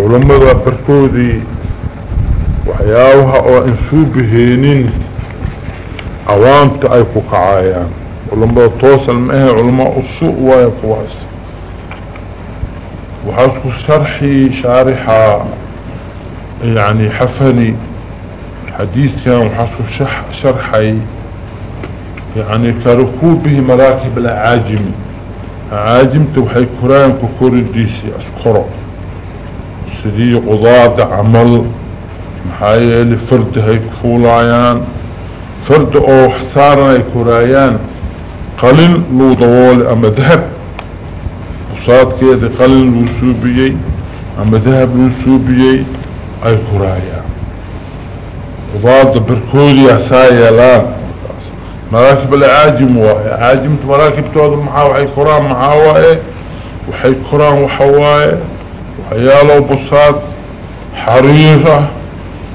علماء بركودي وحياوها أو انسوبهينين عوامت أي كعايان علماء توصل معها علماء السوء ويقواس وحاسكو شرحي شارحة يعني حفني حديث كان وحاسكو شرح شرحي يعني كركوبه مراكب العاجم. عاجم توحي كران ككور الديسي اسكرو سدي قضاء عمل. محايا لفرد هيك فولايان فرد أو حسارنا كرايان قليل لو ضوال أما ذهب. وصاد كيدي قليل لو سوبيي. أما ذهب لو سوبيي أي كرايان وضاد بركودي أسايا لأن مراكب العاجم واي عاجم مراكب تود معاه وحي كران معاه واي وحي كران وحواي وحيالو بصاد حريرة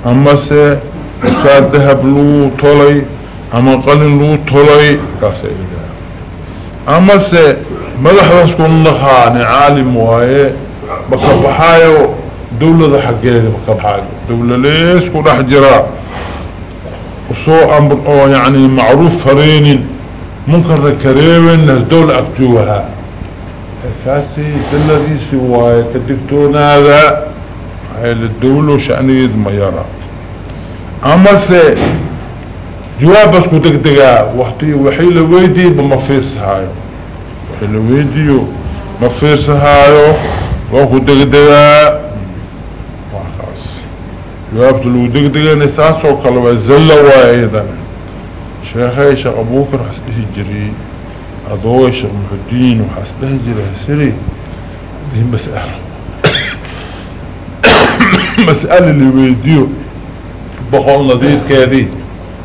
أما سي بصاد ذهب لو طولي أما قلن لو طولي كاسا إله أما سي مدح رسكن نخاني عالم واي بكبحايو دولة حقيقة بكبحايو. دولة ليس كل احجراء وصو أمر أو يعني معروف فرين ممكن كريمين الدولة أكتوها. كاسي دلدي سواي كدكتون هذا هاي للدولة شأنيد ما يرى اما سي جواب اسكو دقدقا وحتي وحيل ويدي بمفيس هايو. وحيل ويديو مفيس هايو وكو دقدقا جوابت لو دقدقين أساس وكالوا الزلة وأيضا شيخي شيخ ابو بكر حسده جري. اضوي شيخ محدين وحسده جري سري دي مسألة. مسألة اللي ويديو بخول نظير كذي.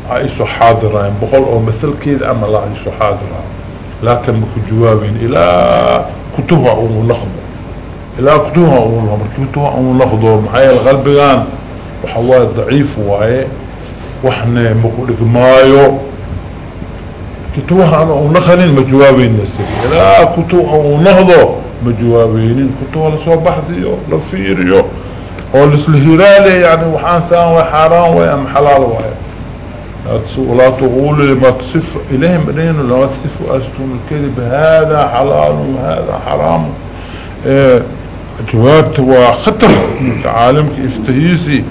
عايشو حاضرين بخول أو مثل كذا أما لا عايشو حاضرين لكن جوابين. إلى كتبها أو نخضو إلى كتبها أو كتبها أو نخضو معايا الغلب غان. وحواي ضعيف واي وحنا مقولك مايو. كتوها ونخلين مجوابين نسي لا كتوها ونهضو مجوابين كتوها لسوا بحثيو لفيريو أو لسلهيرالي يعني وحان سان وحاران ويام حلال واي لا تقول لما تصف إليهم إليهم لا تصف أستون الكذب هذا حلال وهذا حرام إيه جوابت وخطر عالمك افتهيسي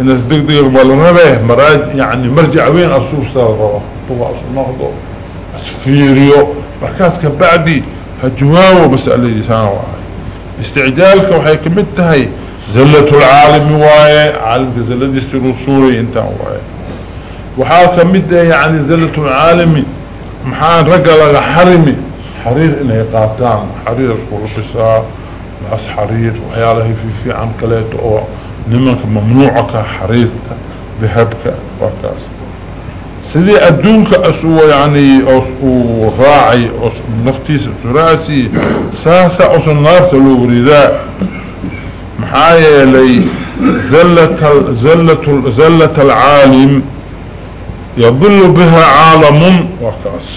ان اسدقدق المالنبه مراج يعني مرجع وين اصوب سارة طبع اصول نهضو اسفيريو مركاز كبعدي هجواو مسألة لسان استعجالك وحي كمتهي زلة العالم واي عالم زلة يستيرو سوري انت واي. وحال كمتها يعني زلة العالم محان رقل حرمي حرير انه قاتان حرير رفسا ناس حرير وحياله في في كليته أو نمك ممنوعك حريرك ذهبك وكاس سيدي أدونك أسوى يعني أسوى راعي نفتيس سراسي ساسا أسوى النار تلو رداء محايا لي زلة, زلة, زلة العالم يضل بها عالم وكاس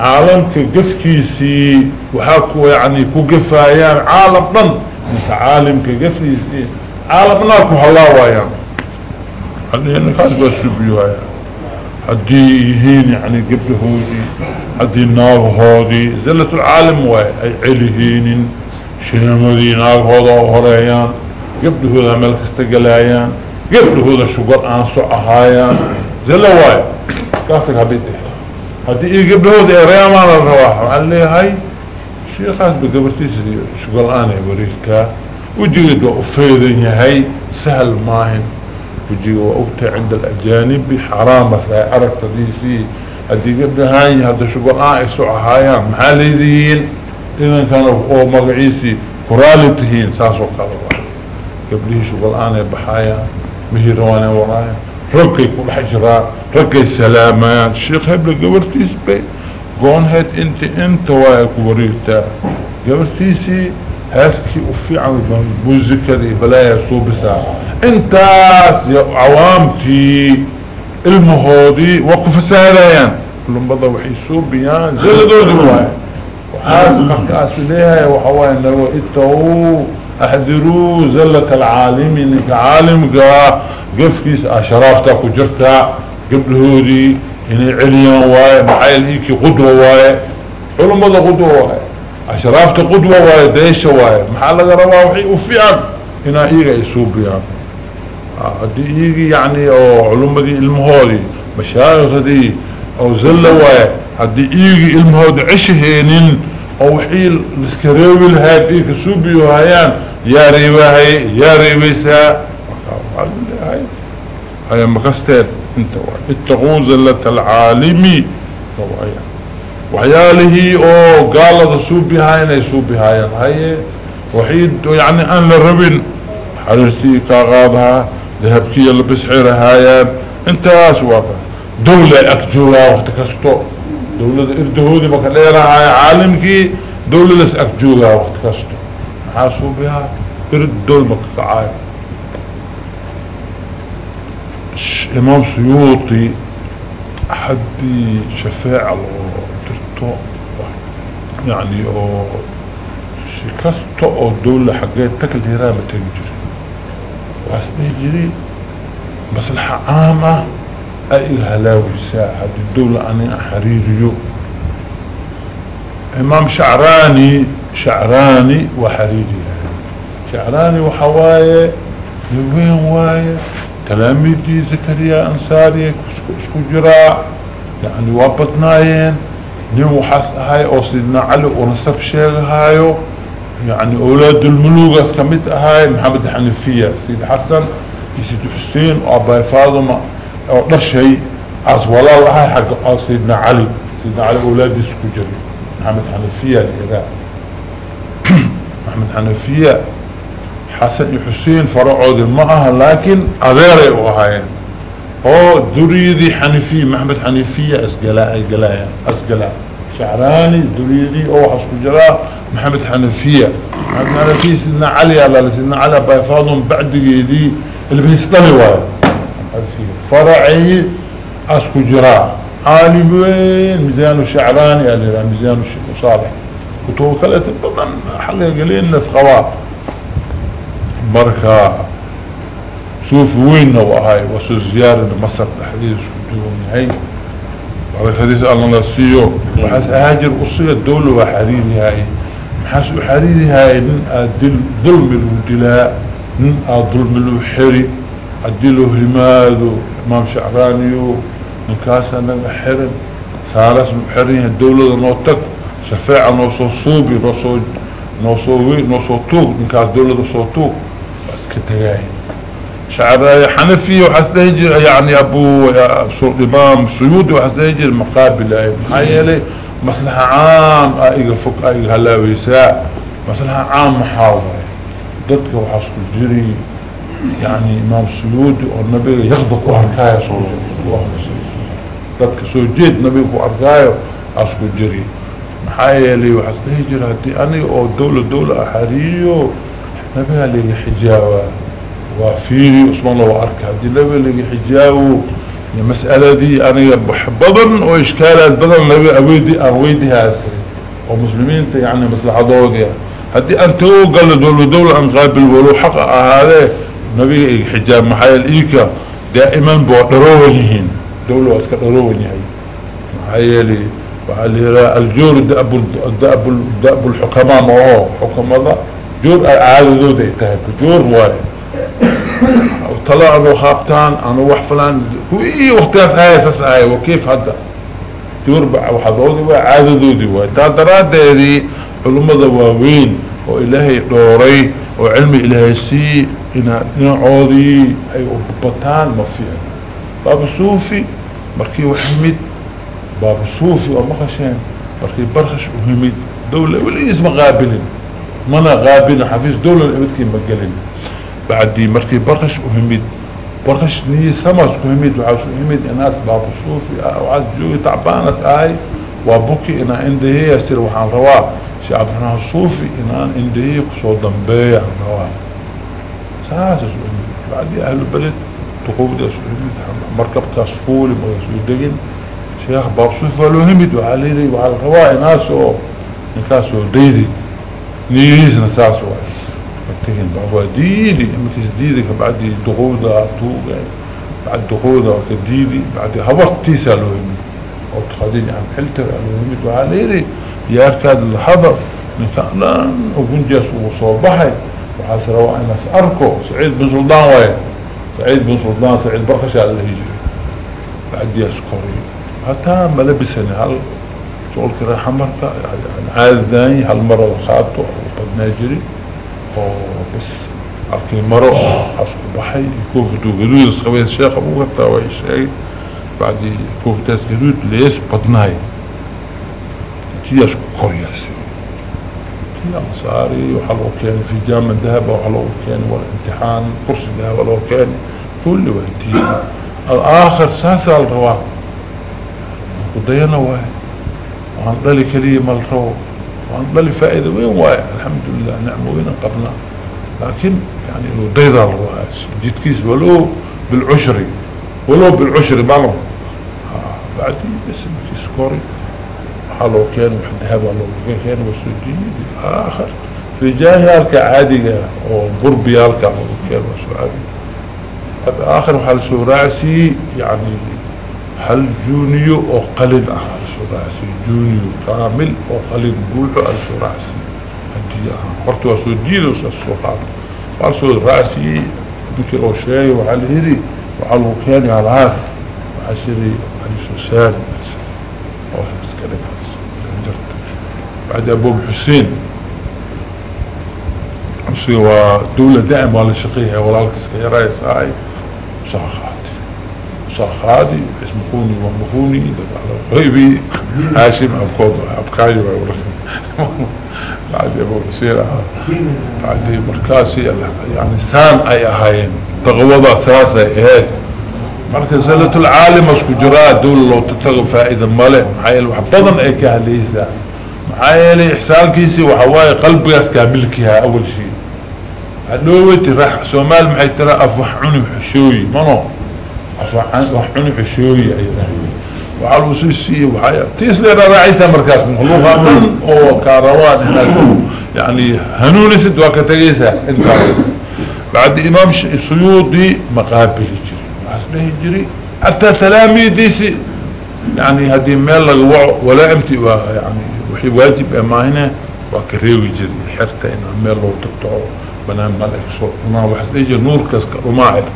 عالم كقفكيسي وحاكو يعني ضن انت عالم كقفكيسي عالم ناكو هلاوا يعني هذه يعني كانت بسبيوها يعني هدي يهين يعني قبل هودي هدي النار هودي. زلة العالم واي أي علهين شنمدي نار هودا وهريان. قبل هودا ملك استقلايان. قبل هودا شقر آنسو أهايان. زلة واي كاسك هبيته هدي إيه قبل هودا ريامان الرواح وقال لي هاي. شيخات بقبرتيس شقر أنا بريكتا وجيد وفيدن هاي. سهل ماهن. وجي وأوتى عند الأجانب حرامة سيعرف تديسي هدي قبل هاي هذا شغل آئي سوء هايان محاليدين إذن كانوا أو مقعيسي كرالتهين ساسو قالوا قبله آني بحايا. مهيرواني ورايا. ركي كل حجراء ركي سلامان الشيخ هبل قبرتيس بي. قون هيت إنت إنت وايك وريتا. قبرتيسي هاسكي وفي عن موزيكا بلايا صوبسا انتاس يا عوامتي المهودي وقف سهليان كلهم بضا وحي صوبيان زلدوا دواي عاس مركاس ليها وحواه انه اتهو احذروا زلة العالم إنك عالم قا قفكيس اشرافتك وجرتا قبل هودي. إني عليا واي. محايل إيكي قدوة واي. علماء قدوة واي. اشرافت قدوة واي ديشة واي محال لغا رواوحي وفيعك هنا ايغا يسوبيان هدي ايغي يعني أو علماء دي المهودي مشايخ دي أو زلة واي هدي ايغي المهودي عشهينين أو حيل الإسكريوي لهاد ايكا سوبيو هايان. يا ريباهي يا ريبيسا هاي مكستين انت اتقون زلة العالمي. وحياله أو قال هذا سوبي هاينا يسوبي هايان هاي وحيد يعني أن للربن. حرستي كاغاضها ذهبكي اللي بسحير هايان أنت اسواق دولة اكجولا وقت كستو دولة اردهودي بك ليرا هاي عالمكي دولة لس اكجولا وقت كستو حاسو بها. ارد دول مكتعاي إمام سيوطي حدي شفاعة يعني أو شكستو أو دولة حقيت تكل هرامة تنجري واسنه جري مصلحة عامة أي هلاوي ساعة الدولة أنا حريريو. إمام شعراني شعراني وحريري. شعراني وحواية لوين وايه تلاميذي زكريا أنصاري اسكو جراء يعني وابطنايين. نمو حس هاي أو سيدنا علي ونصف شيغ هايو يعني أولاد الملوك اسكمت هاي محمد حنفية سيد حسن سيد حسين واباي فاطمة أو نشي عز ولا الله هاي حق سيدنا علي سيدنا علي أولاد اسكو محمد حنفية العراق. محمد حنفية حسن حسين فرعود معها لكن أغيري وهاين دريدي حنفي محمد حنفية اسقلاء اسقلاء اسقلاء شعراني دريدي أو حسك جلاء محمد حنفية محمد حنفية سيدنا علي الله سيدنا علي بايفاضهم بعد يدي اللي بيسلمي واي فرعي اسك جراء عالي وين؟ ميزان الشعراني اللي ميزان صالح. وتوكلت بضن حلقة قليل الناس خواه مركا شوف وين وهاي وسو زيارة مصر الحديث كدوم هاي. مركا حديث الله نسيو وحاس أهاجر قصية الدولة وحريري هاي محاس حريري هاي من ظلم الودلاء من ظلم الحري أدلو همادو إمام شعرانيو من كاسا نحرم سارس محرين الدولة نوتك شفاعة نوصو صوبي نوصو نوصو نوصو توق. من كاس دولة نوصو توق. كتغاي شعب حنفي وحسنيجر يعني أبو امام سيودي وحسنيجر مقابل اي محايلي مصلحة عام ايغا فوق ايغا هلاوي ساعة مصلحة عام محاولة ضدك وحسك الجري يعني إمام سيودي والنبي يغضب واركايا سوجي ضدك سوجيد نبي واركايا حسك الجري. محايلي وحسنيجر هدي أني أو دولة دولة أحريو نبيها لي حجاوة وفيري اسمان الله واركا دي نبي لي حجاوة المسألة دي أنا بضن وإشكالات بدن نبي اويدي أويدي هذا ومسلمين يعني مصلحة دولة. هدي انت قال دولة دولة أن قابل ولو حق هذا نبي حجاب محايا الايكا دائما بودروهين دولة واسكا دروهين محايا لي وعلي الجور دأب دأب دأب الحكماء ما هو حكماء جور عادة ذو تهي جور واي وطلع ذو خابتان أنا وحفلان هو إيه وقتاس هاي أساس هاي وكيف جور وحضوذي واي عادة ذو دي علماء ذواوين وإلهي دوري وعلم إلهي سي إنا نعوذي أي أبطان مفيها باب الصوفي مركي وحمد باب الصوفي ومخشين مركي برخش وحمد دولة ولا اسم غابلين منا غابين حفيز دولة الابدكي مقالين. بعد مركي برخش وهميد برخش نيه سمس وهميد وعاش وهميد اناس باب الصوفي وعاز جوي تعبانس آي. وابوكي أنا عندي هي يسير وحان روا. شعب أنا الصوفي أنا عندي هي قصو دنبي عن روا ساسس بعد دي أهل البلد تقوم دي اسوهميد مركب كاسفولي مرسول دقين. شيخ باب صوفي ولو هميد وعليلي وعلى روا. ناسو نكاسو ديدي. نيزنا ساسو فتهن بابا ديدي امكس ديدي كبعد دغودا توغا بعد دغودا كديدي بعد هبط تيسا أو تخديني عم حلتر لوهمي وعليري. يا اركاد الحضر نكالا وقنجس وصوبحي وحاسر وأنا سأركو سعيد بن سلطان وين؟ سعيد بن سلطان سعيد برخش على الهجري بعد يسكري. حتى ملبسني هل تقول كرا حمرك يعني عاد ذاني هالمرة خاطه وقد ناجري؟ بس. أركي مرة أسكو بحي يكون فتو قدود الصغبية الشيخ أبو الشيخ بعد يكون فتاس قدود ليس بدناي تي أسكو كورياسي وحلو كان في جامع ذهب وحلو كان والامتحان ولو كان كل الآخر ساسا الرواق واحد. وعن ضلي كليم الرواق وعن ضلي فائدة وين الحمد لله نعم وين قبلنا. لكن يعني لو الرواق جيت كيس ولو بالعشري ولو بالعشري معلوم بعدي اسم كيس كوري حلو كان وحد هبا لو كان وسجين الآخر في جاهلك عادية وبربيالك كان وسعادي آخر حال سوراسي يعني حل جونيو أو قليل أهل سوراسي جونيو كامل أو قليل بوحو السوراسي هدي أهل قرتوا سوديدو ساسوقات قال رأسي بكي أو شاي وعلى هيري وعلى وكاني على العاس وعشري علي سوسان. أو اسكالي بعد أبو حسين. سوى دولة دائم ولا شقيها ولا الكسكي رايس هاي صاخاتي صاخاتي اسم خوني ومخوني. غيبي هاشم أبكوض أبكاي بعد أبو بصيرة بعد مركاسي يعني سان أي أهين تغوضة ثلاثة إهاد مركز زلة العالم اسكو جراء دولة لو تتغى فائدة مالي. محايل وحبضن اي كهليسا محايل إحسان كيسي وحواي قلبي أسكاملكيها أول شيء. هدوتي راح سومال معي ترى افحوني حشوي. منو؟ افحوني حشوي. أيضا وعلى وسوسي وحياة. تيسلي راعيسا مركز مخلوقها من أو كاروان هناك يعني هنوني سد وكتغيسا انت بعد إمام سيوطي مقابل جري حسنه جري حتى سلامي ديسي. يعني هذه ميل لغوع ولا أمتي يعني وحي واجب اما هنا وكريوي جري حتى انه ميل لو بنام ملك صوت. ما واحد يجي نور كاس كرماء عرتي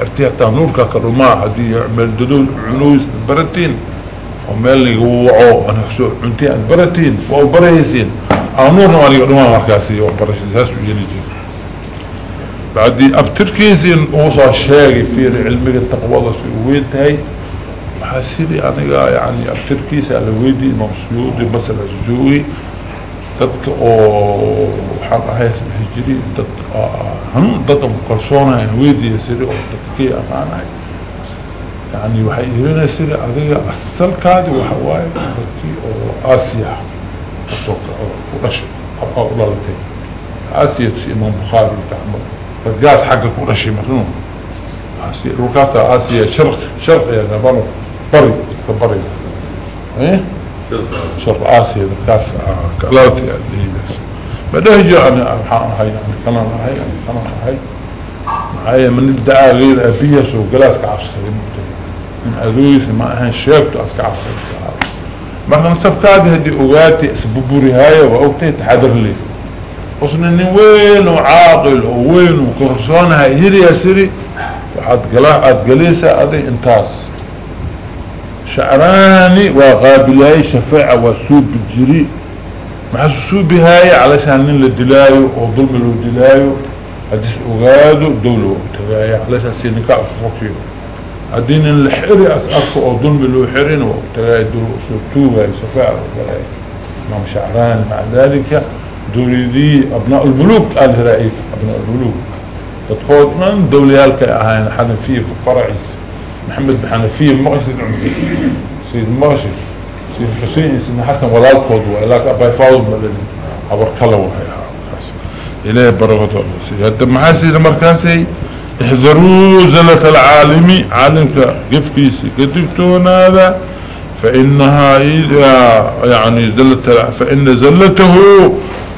عرتي حتى نور كرماء هدي يعمل ددول عنوز برتين. ومال يقوعوا أنا سو عنتي برتين وبريسين أو نور ما لي رماء مركاسي وبرش هاس يجي بعدي ابتركيزين أوصى الشاقي في علمي التقوى وين هاي. حاسبي أنا يعني ابتركيز على ويدي امام سيودي مثلا الزوي dadka oo حال عايز الهجري آه، آه، هم ضد مقرصونة يعني ويدي يسيري أو تتكي اغانا يعني وحيهرين يسيري اغيه اصل كادي وحواي تتكي أو آسيا. السوق أو قرش أو اولادتين آسيا تسي إمام بخاري تعمل فتقاس حق قرشي مخنون. اسيا ركاسة آسيا شرق بدأ جاء أنا أبحان هاي أنا هاي أنا كمان هاي معايا من الدعاء غير أبية سو قلاس كعفصة من أذويس ما أهان شابت أسك عفصة مثلا سبكادي هدي أغاتي سببوري هاي وأوتي تحضر لي. وصنا إني وين وعاقل ووين وكرسونها يري يا سري وحد قليسة أدي انتاس. شعراني وقابل هاي شفاعة وسوب الجري مع سوب هاي علشان نين للدلايو وظلم للدلايو هديس أغادو دولو. تغاية علشان سينكا أفوكيو هدين الحري أسألكو وظلم للحرين وتغاية دولو. سوبتو هاي شفاعة وقلاي إمام شعراني مع ذلك دولي دي أبناء الملوك. قال هرائيك أبناء الملوك. تتخوض من دولي هالك أهين حنفية في فرعيس محمد بحنفية مغشد عمري سيد مغشد. سيد حسين سيد حسن ولا القود وإلاك أبا يفاوض مدني عبر كلا وهي إليه سيد هذا محاسي لمركاسي احذروا زلة العالمي عالمك قف كيسي قدفتون هذا فإنها يعني زلة فإن زلته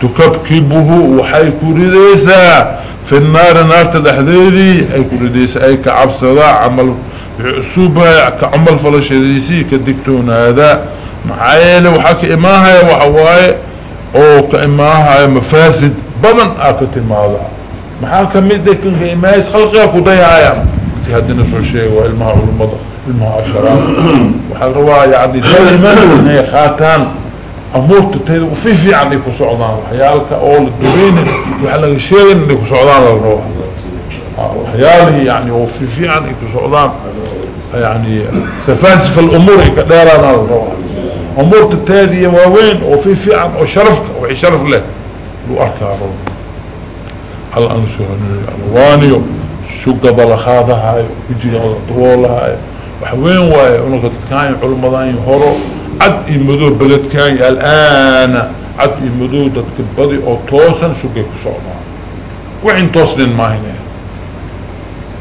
تكبكبه وحي كرديسا في النار نار تدحذيري أي كرديسا أي كعب صداع عمل عصوبة كعمل فلشديسي كدكتون هذا معايلة وحكي إماها وحواي أو كإماها مفاسد بدن أكت ماذا محال كميدة كنك إمايس خلقها كديها في هدنا سو شيء وإلمها علمضة إلمها عشرات وحال رواية يعني دائما إنه خاتان. أمورت تيد وفي في عني كسعودان وحيالك أول الدورين وحال الشيء إنه كسعودان الروح وحياله يعني وفي في عني كسعودان يعني سفاسف الأمور كديران الروح أمورت تيد وين؟ وفي في وشرفك وحي شرف له. لو أركا روح هل أنسو الوانيو هذا هاي؟ وجي طول هاي. وحوين واي؟ انو كان علمدان هورو. عد يمدو بلد كان الآن. عد يمدو ددك بدي أو توسن شو كيف سوما وين توسن ما هنا.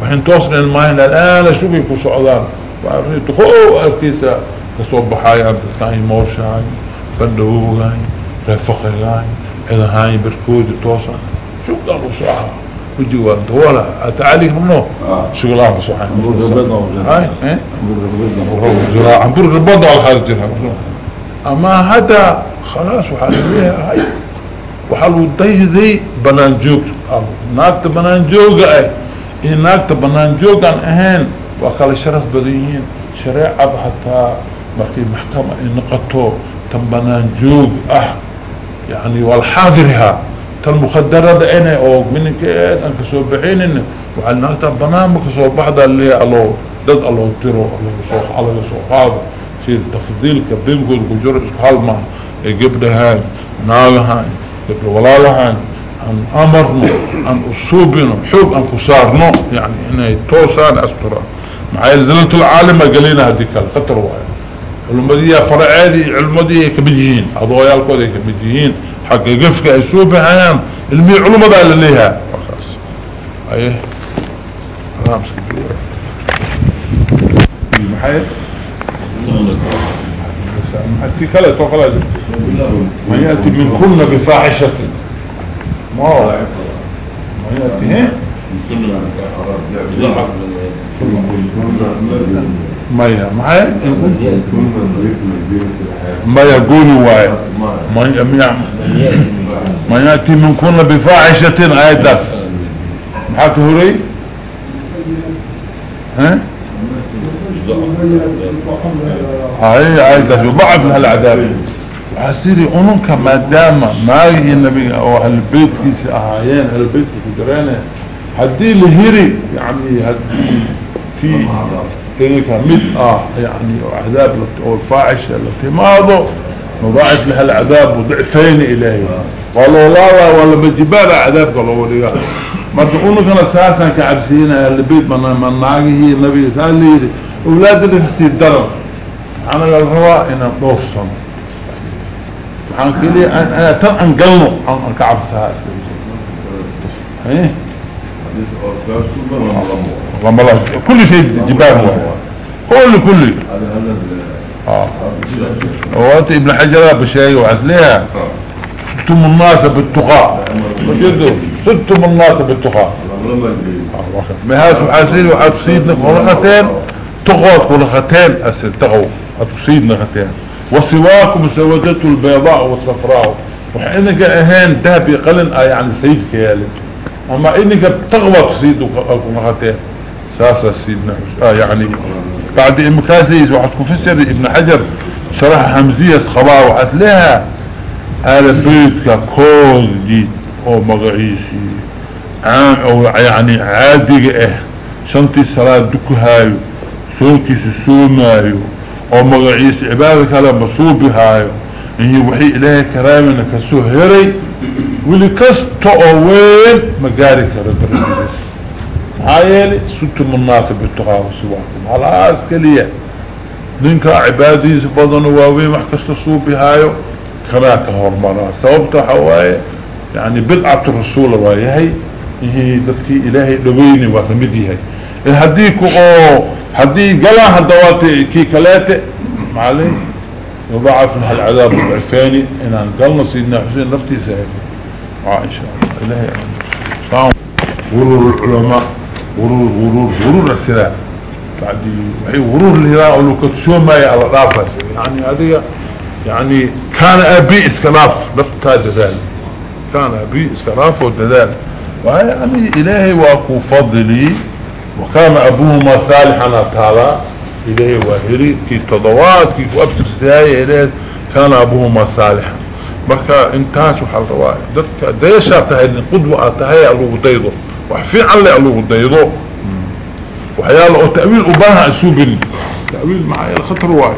وين توسن ما هنا. الآن شو كيف سودان وعرفت الكيسه كسب حياه كان موشاي بندوغاي رفقاي هذا هاي بركود توسن شو قالوا صراحة وجوان طولا اتعالي منه. بصحان هاي إيه؟ عمبرغ البضع الخارج أما هذا خلاص وحاليها هاي وحالو ذي بنان جوج ناكت بنان جوج اي إيه ناكت بنان جوج عن اهين وقال شرف بديهين. شريعة حتى مركي محكمة نقطو تم بنان جوج آه يعني والحاضرها كالمخدرة أنا أو من كيت أنك سو بحين وعلى نغتا بنامك سو بعد اللي الله دد الله تيرو الله سو الله سو هذا في تفضيل كبيم قول قجور اسحال ما يجبنا هاي ناغا هاي يجب ولا هاي أن أمرنا أن أصوبنا حب أن كسارنا. يعني هنا توسان أسترا. معايا زلة العالم قلينا هذيك الخطر واحد المدية فرعادي علمدية كبجيين هذول يالكودي كبجيين حق قفك يسوب هيان المي علومة بقى لليها وخاص إيه رامس كبير كلا ما يأتي من كلنا بفاحشة. ما هو؟ يأتي هين مايا معايا ما يقول واي ما ما يأتي من كنا بفاحشة آية داس محاك هوري ها هاي آية داس وضعف من العذاب حسيري أنك ما دام ما هي النبي أو أهل البيت كيس أهايين أهل البيت كدرانه هدي لهيري يعني هدي في كيف مد آه يعني عذاب الفاعش الاتماض مضاعف لها العذاب وضعفين الهي والله لا ولا بجبال عذاب قالوا لي ما تقولوا كان أساسا كعبسين اللي بيت من ناقه النبي قال لي أولاد اللي في الدرب أنا الهواء إن دوفصن عن كلي أنا تن أنقلنه. عن كعبسها إيه؟ رمضان. كل شيء جبال هو. كل كل. آه. وأنت ابن حجر بشيء وعزليها ستم الناس بالتقاء وجدوا ستم الناس بالتقاء ما هاس وحاسين وحاسيدنا قرختين تقوت قرختين أسل تقو أتصيدنا غتين وسواكم سودته البيضاء والصفراء. وحينك أهين دهبي قلن. يعني سيدك يالي أما إنك تغوط سيد قرختين ساسا سيدنا آه يعني بعد امكاسيس وحسكو فسر إبن حجر شرح حمزية خباه وحسلها آل بيتك كل جيد أو مغعيسي عام أو يعني عادي آه شنطي صلاة دكهايو سوكي سسومايو أو مغعيس عبادك على مصوبي هايو هي وحي الهي كرامنا كسو هيري ولي كستو اوين مقاري كرد هايلي ست مناسب التقاوى سواكم على اسكالية ننكا عبادي سبضن واوين محكست صوبي هايو كراك هرمانا سببت حواي يعني بدعة الرسول وايهي هي ذاتي إلهي دويني وكمدي هاي. هديكو أو هدي قلا هدواتي كي كلاتي عليه يضاعف من العذاب العفاني. إن قلنا سيدنا حسين نفتي سهل عائشة إلهي غرور العلماء غرور غرور غرور السلام بعد وحي غرور الهراء ولو كتشون ما الرافة يعني هذه يعني كان أبي إسكلاف نفتا دذال كان أبي إسكلاف ودذال وهي يعني إلهي وأكو فضلي وكان أبوهما صالحا تعالى إلهي واهري كي تضوات كي وابتر سيايا إلهي كان أبوهما صالحا. intaas waxaa la rabaa dadka dayashaa tahay qudwa aad وحفي على الله ديضو وحيال أو تأويل اباها اسوبين تأويل معايا الخطر واي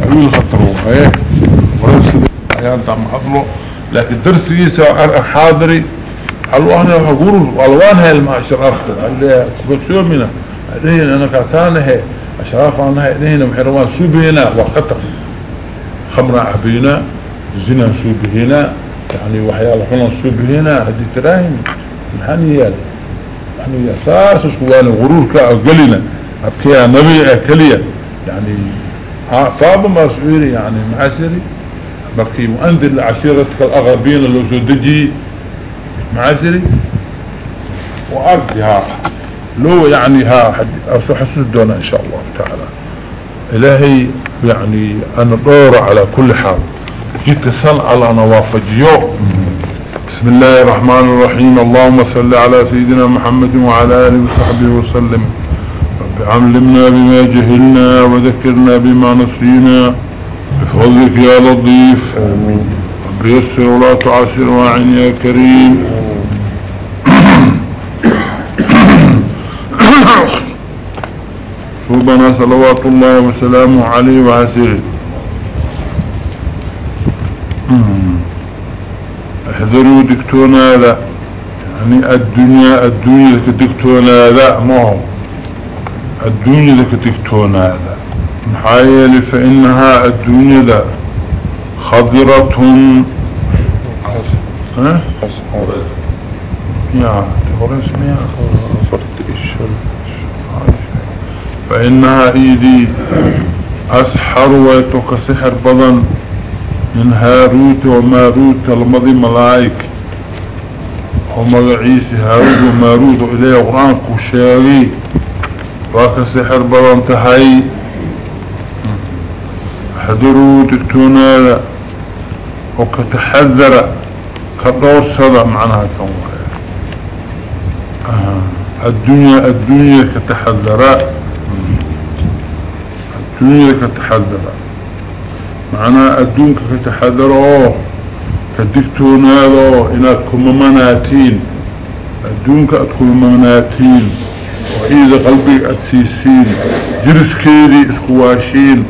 تأويل الخطر واي ورسل ايان تعم حضره لكن درس يسا وعن احاضري الوان يا فقوره والوان هاي المعاشر اختر عندها كبتسوه منها عدهين أنا كاسانها اشراف عنها عدهين محرمان سوبينا وخطر خمرا عبينا زنا سوبينا يعني وحيال خلان سوبينا هدي تراهن محانيال محانيال سارس سواني غرور كأقلنا أبكيها نبي أكليا يعني فابا مسؤولي يعني معاشري بكي مؤنذر لعشيرتك الأغربين اللي سودجي معاشري وأرضها لو يعني ها حسن الدونة إن شاء الله تعالى. إلهي يعني أنا دور على كل حال. جيت سن على نوافجيو بسم الله الرحمن الرحيم. اللهم صل على سيدنا محمد وعلى آله وصحبه وسلم. رب علمنا بما جهلنا وذكرنا بما نسينا. بفضلك يا لطيف. آمين. رب يسر ولا تعسر واعن يا كريم. ربنا صلوات الله وسلامه عليه وعسيره. احذروا دكتونا لا. يعني الدنيا الدنيا كدكتونا لا. ما الدنيا كدكتونا لا. محايل فإنها الدنيا لا. خضرة. ها؟ يا فرد الشرق فإنها إيدي أسحر ويتوك سحر بضن. من هاروت وماروت المضي ملايك. ومضعيسي هاروت وماروت إليه قرآن كشاري. واك سحر بضن تهي حضروا تكتونا وكتحذر كدور صدى معناها كموها آه. الدنيا الدنيا كتحذر. الدنيا كتحذر. معنى الدنيا كتحذر كدكتون هذا إنك كممناتين الدنيا كممناتين وإذا قلبك أتسيسين جرس كيدي إسكواشين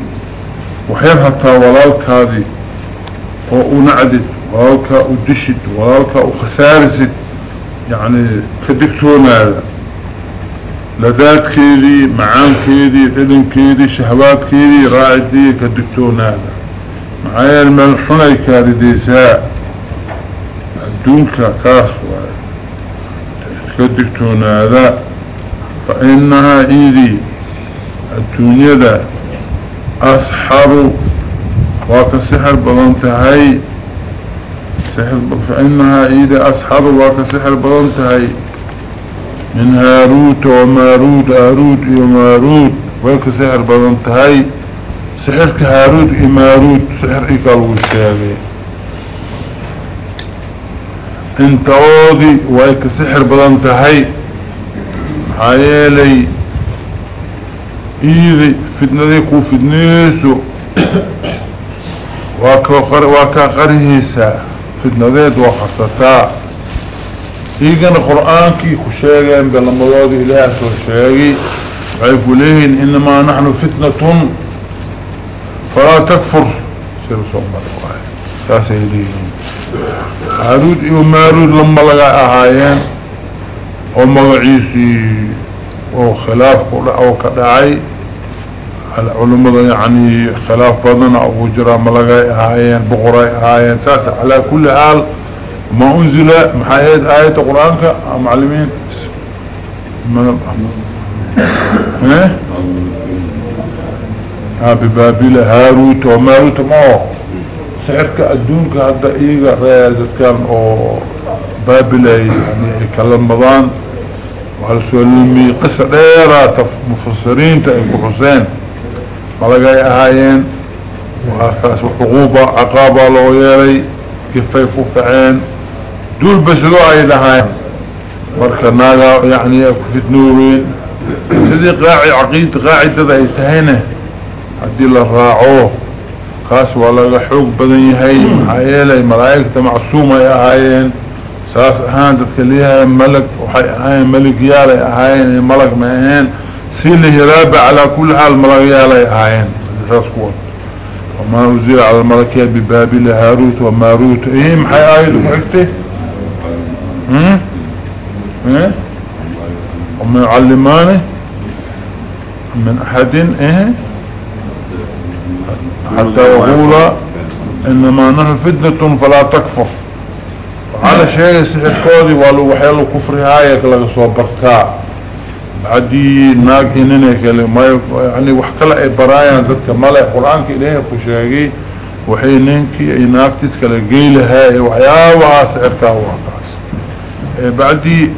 وحيب حتى ولالك هذه ونعدد ولالك ودشد ولالك وخسارسد يعني كدكتون هذا لذات كيدي معان كيدي علم كيدي شهوات كيدي راعدي كالدكتور هذا معايا الملحونة كارديساء الدونك كاس كالدكتور هذا فإنها إيدي. الدنيا ذا أسحر وكسحر بلانتهي سحر فإنها إيدي أسحر وكسحر بلانتهي من هاروت وماروت هاروت وماروت. ويك سحر بضنتهاي سحرك هاروت وماروت سحر ايقال وشاقي أنت اوضي ويك سحر بضنتهاي حيالي. ايدي فتنة ديكو فتنيسو واكا قرهيسا. فتنة ديد وخصتا إيقان قرآنكي كشاقين بالمضاد إله كشاقي وعيكو ليهن إنما نحن فتنة. فلا تكفر. سير صوم تاسي ليهن هارود إيو مارود لما لقى أهايان ومغعيسي وخلاف أو كدعي العلماء يعني خلاف بدنا أو جرى ملقى أهايان بقراء أهايان. ساسا على كل حال ما أنزل محايد آية القرآن معلمين من ها؟ ها ببابل هاروت وماروت ما سحرك الدونك هذا ايغا ريادت كان أو بابل يعني كلام مضان وهالسولمي قصة ديرة مفسرين تأيكو حسين ملقاي اهايين وهكاس وحقوبة عقابة لو يري كيف يفوقعين دول بس لو اي لهاين marka naaga yani ku fitnoobeen sidii qaaci caqiid qaacidada هدي للراعوه خاص ولا لحوق بدني هي عيله ملائكه معصومه يا هاين. ساس هان تخليها ملك. وحي هاي ملك يا لي هاين ملك ما هين سيل يراب على كل حال ملك يا لي هاين. خاص قوت وما وزير على الملكيه ببابل هاروت وماروت إيم حي هاي حكته هم؟ إيه؟ هم ومعلمانه من أحد. إيه؟ حتى يقول إنما نحن فتنة فلا تكفر. على شيء سحر كودي والو وحيالو كفر هايك لغا صوبرتا بعدي ناك هنينيك يعني وحكلا اي برايا ذاتك. مالي قرآن كإليه كشاقي وحي نينكي اي ناكتس كلا قيلها اي وحياوها سحر كاواكاس اي بعدي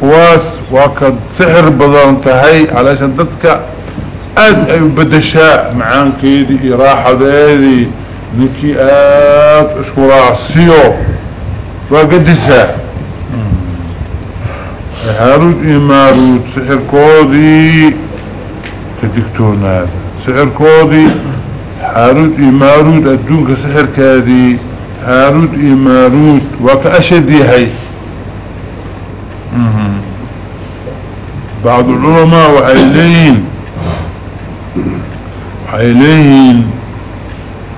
كواس وكد سحر بدان تهي علشان أد أي بدشاء معان كيدي راحة ذي نكي اد أشكرا سيو وقدسا هارود امارود سحر كودي تدكتون هذا سحر كودي هارود امارود أدونك سحر كادي. هارود امارود وكأشدي هاي بعض العلماء وحيلين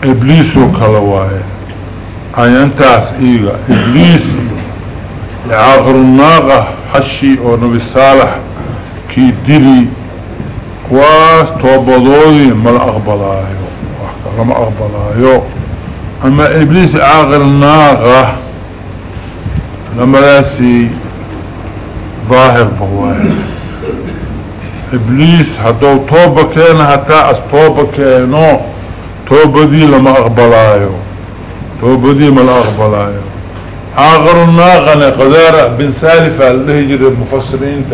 ابليس وكالواي هاي انتاس ايغا ابليس يعاقر الناقة حشي أو نبي صالح كي دلي كواس توبضوذي ملا اقبلايو لما اقبلايو اما ابليس عاقر الناقة لما لاسي ظاهر بواي إبليس هدو توبة كان حتى أس توبة كانو توبة دي لما أقبلايو. توبة دي ما أقبلايو. آخر الناقنا قدارة بن سالفة الهجر المفسرين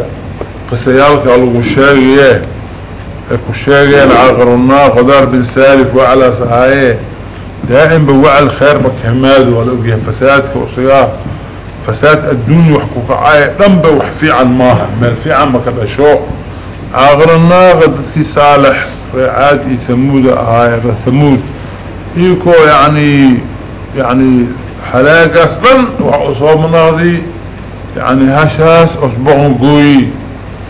قسيالك على الشاقية الشاقية آخر الناق قدار بن سالف وعلى سعايه دائم بوعى الخير بكهماد ولو فسادك وصياه فساد الدنيا وحكوك عاية. دنبا وحفي عن ماها. مال في عن مكان شو آخر الناغد في صالح رعاد ثمود آية ثمود. يكو يعني يعني حلاق أصلا وعصوب ناضي يعني هشاس أصبغن قوي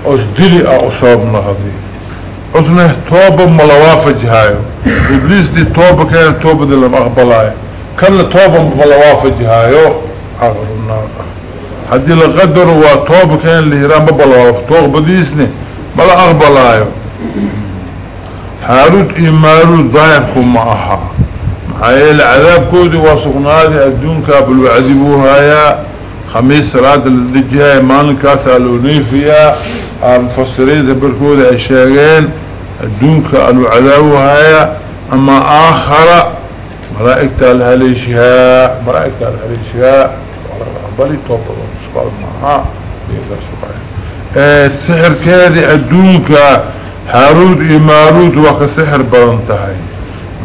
أصدري أصوب ناضي. أصنه توبة ملوافج هايو إبليس دي توبة كانت توبة دي لما أقبلاي. كان توبة ملوافج هايو آخر الناقة. هدي لقدر وطوب كان اللي هرام ببلا طوب بديسني بلا أغبلايو هاروت إمارو ظاهركم معها معايا العذاب كودي واسقنادي الدونك بالوعذبوها يا خميس صلاة الدجاية مالكا سألوني فيها المفسرين بركودي الشاقين الدونك الوعذبوها يا أما آخر ملائكة الهليشها ملائكة الهليشها بلي توبة سؤال معها السحر كذي الدونك هارود إمارود وكا سحر بلنتهي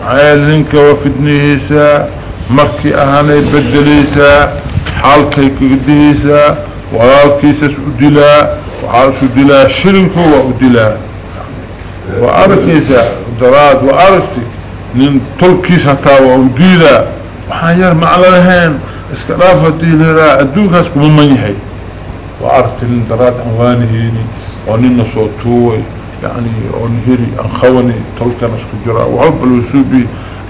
معايا لنك وفدنيسا مركي أهاني بدليسا حالكي كديسا وعالكيسا سؤدلا وعالك سؤدلا شرنكو وأدلا وأركيسا دراد وأركي من تلكيس حتى وأدلا وحاجر معنا لهين اسكرافة لرا ادوكاس كما منيحي وعرفت لندرات انوانهيني ونين صوتوي يعني ونهري أنخوني تلقى نسكو جراء وحب الوسوبي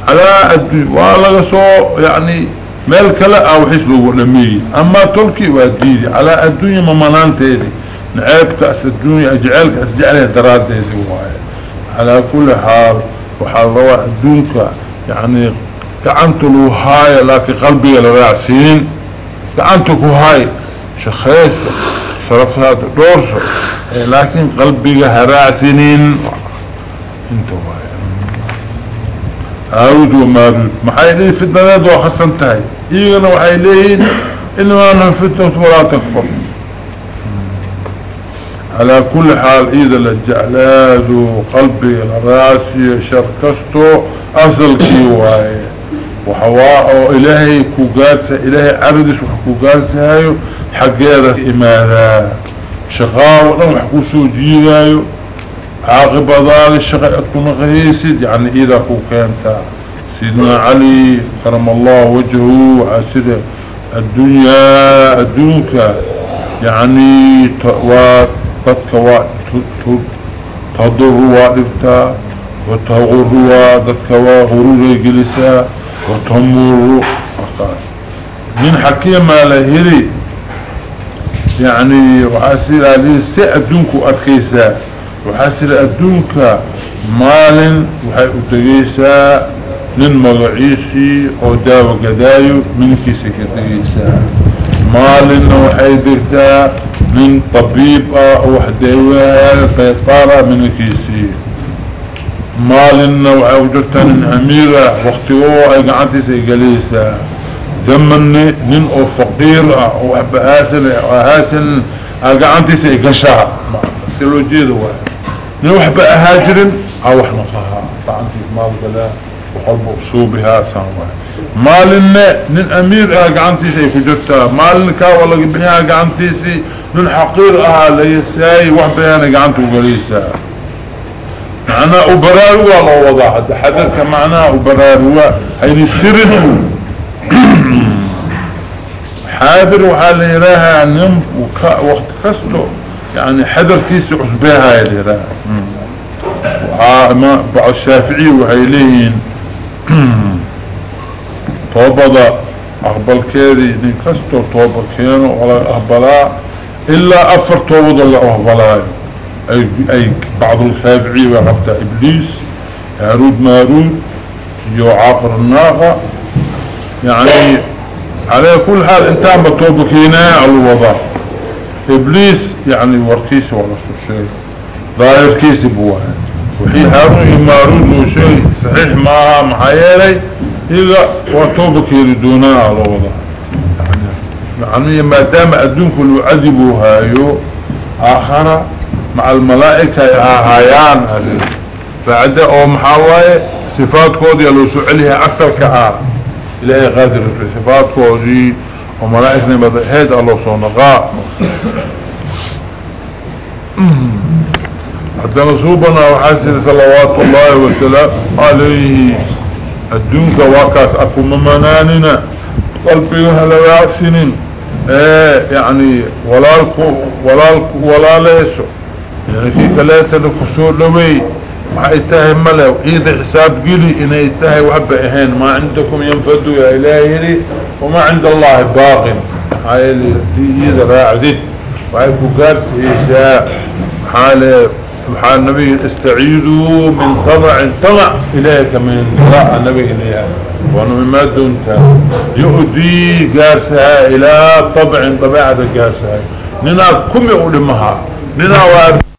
على الدنيا والله سو يعني مالك لا أو حسبه ولمي أما تلقي واديدي على الدنيا ممانان تيدي نعيبك اس الدنيا اجعلك اسجعلها درات تيدي على كل حال وحال رواء الدنيا يعني gacantu luu haayo laakiin qalbiga la raacsiin gacanta shaqeyso sharaftaada dhoorso laakiin qalbiga ha raacsinin inta waay هارود وماروت محاي لي فتنة دو خسنتهي إيغنا وحي ليهين إنما أنهم فتنة ولا تكفر على كل حال إذا لجعلاد قلبي الراسي شركستو أصل كيواي وحواء إلهي كوغارسة إلهي عبدس وحكوغارسة هايو. حقيرة إماذا شقاء ونم حكوسو جيرايو عاقب ذلك الشقاء أكون غيسد يعني إذا كو كانتا سيدنا علي كرم الله وجهه عسد الدنيا الدنيا يعني تدك تضر وادبتا وتغر وادك وغرور جلسا وتمر من حكيم لهري يعني وحاسر عليه سي أدونك أركيسا وحاسر أدونك مال وحي أتغيسا من مغعيسي أو داو قدايو من كيسي كتغيسا مالنا وحي دكتا من طبيب أو وحديوها بيطارة من كيسي. مالنا وعوجتا من أميرة واختيوه أي قعانتي سيقليسا زمني نن أو فقير أو أحب هاسل أو هاسل قعانتي سيقشا سيلوجيد واحد نن أحب أهاجر أو أحنقها قعانتي مال بلا وقلب أصوبها ساموها مالنا نن أمير قعانتي سيكجتا مالنا ولا قبنها قعانتي سي. من حقير أها ليساي وحبيانا قعنتو قليسا معنى أبراروا الله وضع حدثك معنى أبراروا هيني السرد حاضر وحال يراها نم وقت كسله يعني حذر كيس عصباها يراها وما بعض الشافعي وهيلين توبضا أقبل كذي نكستو توبة كينو ولا أقبلا. إلا أفر توبض الله أهبلاي أي, أي بعض الخافعي وقبت إبليس هارود مارود يو عاقر الناقة. يعني على كل حال انتان على الوضع. إبليس يعني وركيس ولا شيء. ظاهر كيس بواها وحي هارون مارود وشيء صحيح ما محيالي إذا وتوبك يردونا على الوضع. يعني ما دام أدون كل عذبوا هايو آخر مع الملائكة هايان فعدا أو محاواي صفات كودي لو سعلها أثر كآ إلهي غادر في صفات كودي وملائكة مضحيد الله صنقاء حتى نصوبنا وحسن صلوات الله وسلام عليه الدنك واكاس أكو ممناننا قلبها لواسنين إيه يعني ولالكو ولالكو ولا ليسو يعني في ثلاثة لكسور لوي ما يتاهي ملو أيضا حساب قلي أنا يتاهي وحبا إهين. ما عندكم ينفدوا يا إلهي وما عند الله باق. هاي اللي أيضا راعدت وعيكو قارس ايساء حال سبحان النبي استعيدوا من طمع طمع إليك من راء النبي إليها. وأنه مما دونك يؤدي قارسها إلى طبع طبيعة قارسها. ننا كم يقول مها ننا وارد